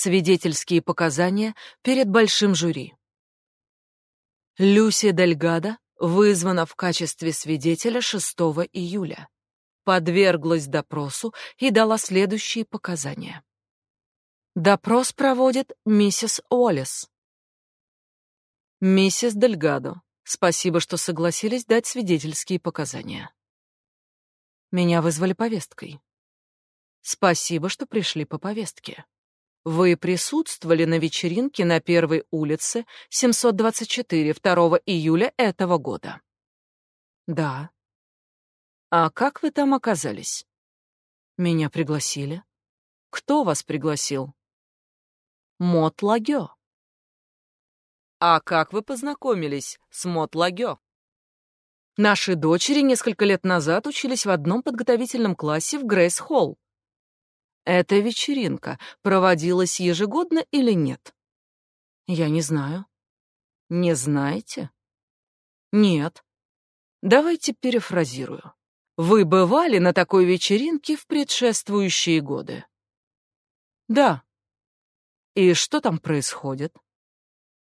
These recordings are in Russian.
Свидетельские показания перед большим жюри. Люси Дельгадо вызвана в качестве свидетеля 6 июля. Подверглась допросу и дала следующие показания. Допрос проводит миссис Уоллес. Миссис Дельгадо, спасибо, что согласились дать свидетельские показания. Меня вызвали повесткой. Спасибо, что пришли по повестке. Вы присутствовали на вечеринке на первой улице 724 2 июля этого года. Да. А как вы там оказались? Меня пригласили. Кто вас пригласил? Мот Лагё. А как вы познакомились с Мот Лагё? Наши дочери несколько лет назад учились в одном подготовительном классе в Грейс Холл. Эта вечеринка проводилась ежегодно или нет? Я не знаю. Не знаете? Нет. Давайте перефразирую. Вы бывали на такой вечеринке в предшествующие годы? Да. И что там происходит?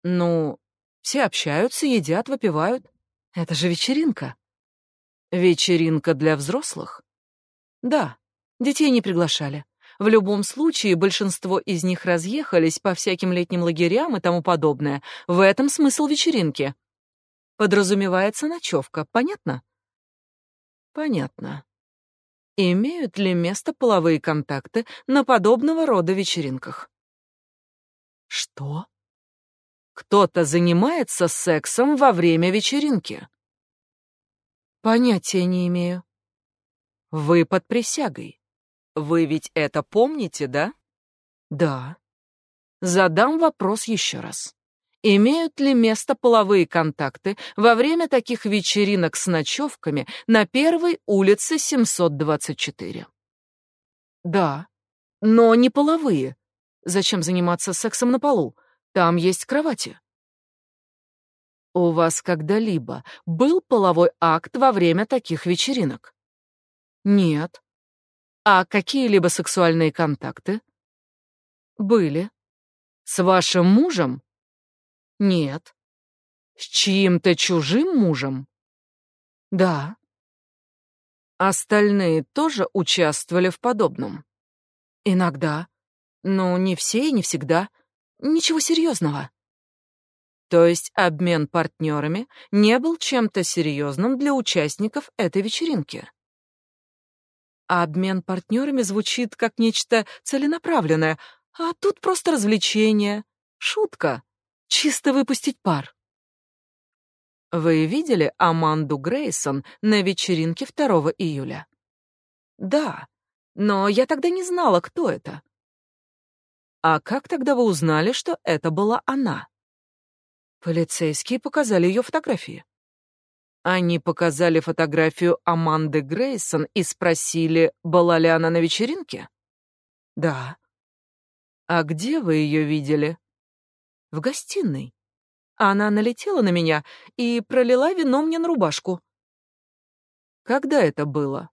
Ну, все общаются, едят, выпивают. Это же вечеринка. Вечеринка для взрослых? Да. Детей не приглашали. В любом случае, большинство из них разъехались по всяким летним лагерям и тому подобное. В этом смысл вечеринки. Подразумевается ночевка, понятно? Понятно. Имеют ли место половые контакты на подобного рода вечеринках? Что? Кто-то занимается сексом во время вечеринки? Понятия не имею. Вы под присягой. Вы ведь это помните, да? Да. Задам вопрос еще раз. Имеют ли место половые контакты во время таких вечеринок с ночевками на первой улице 724? Да. Но не половые. Зачем заниматься сексом на полу? Там есть кровати. У вас когда-либо был половой акт во время таких вечеринок? Нет. А какие-либо сексуальные контакты? Были. С вашим мужем? Нет. С чьим-то чужим мужем? Да. Остальные тоже участвовали в подобном? Иногда. Но не все и не всегда. Ничего серьезного. То есть обмен партнерами не был чем-то серьезным для участников этой вечеринки? А обмен партнерами звучит как нечто целенаправленное, а тут просто развлечение, шутка, чисто выпустить пар. Вы видели Аманду Грейсон на вечеринке 2 июля? Да, но я тогда не знала, кто это. А как тогда вы узнали, что это была она? Полицейские показали ее фотографии. Они показали фотографию Аманды Грейсон и спросили, была ли она на вечеринке? Да. А где вы ее видели? В гостиной. Она налетела на меня и пролила вино мне на рубашку. Когда это было?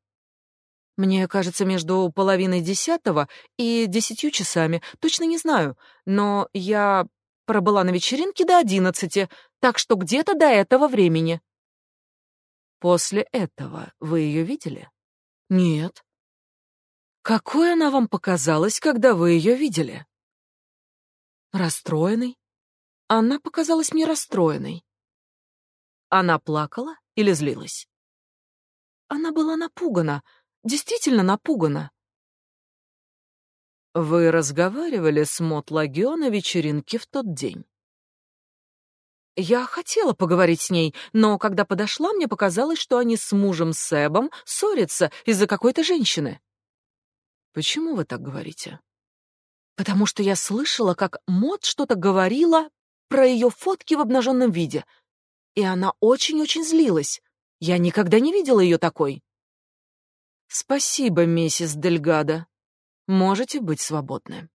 Мне кажется, между половиной десятого и десятью часами. Точно не знаю, но я пробыла на вечеринке до одиннадцати, так что где-то до этого времени. После этого вы ее видели? Нет. Какой она вам показалась, когда вы ее видели? Расстроенной? Она показалась мне расстроенной. Она плакала или злилась? Она была напугана, действительно напугана. Вы разговаривали с Мот Лагио на вечеринке в тот день? Я хотела поговорить с ней, но когда подошла, мне показалось, что они с мужем Себом ссорятся из-за какой-то женщины. Почему вы так говорите? Потому что я слышала, как Мот что-то говорила про ее фотки в обнаженном виде, и она очень-очень злилась. Я никогда не видела ее такой. Спасибо, миссис Дельгадо. Можете быть свободны.